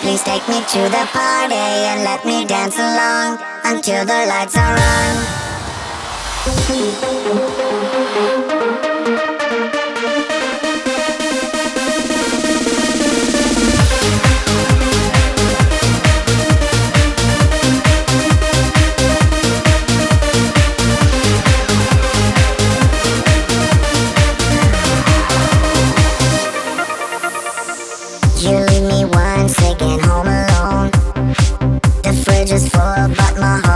please take me to the party and let me dance along until the lights are on. Just full, but my heart.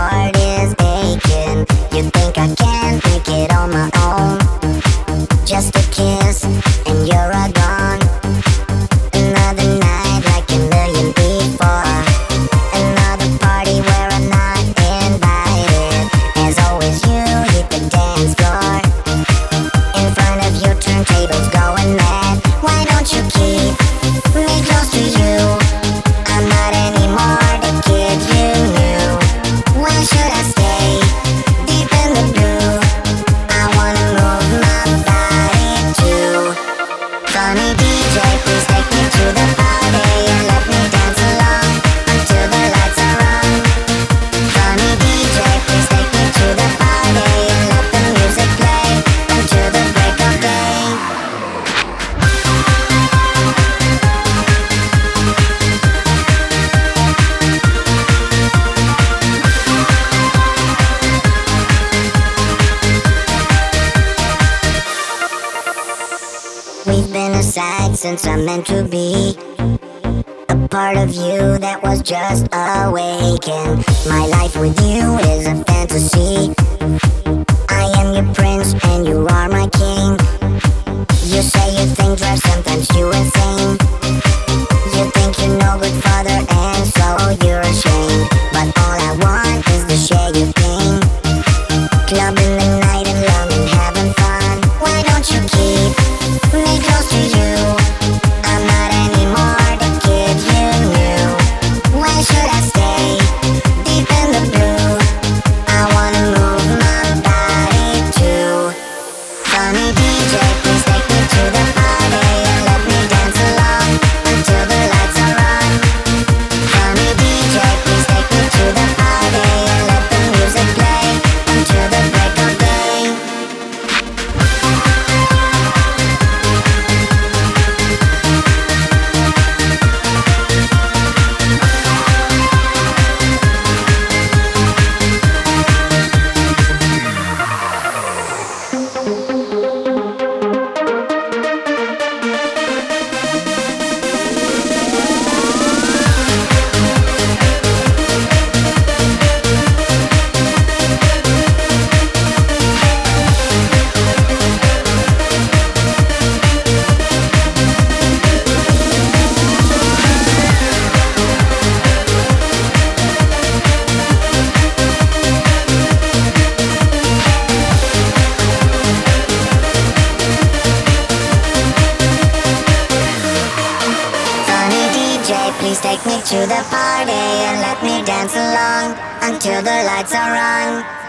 Since I'm meant to be a part of you that was just awakened. My life with you is a fantasy. Please take me to the party and let me dance along until the lights are on.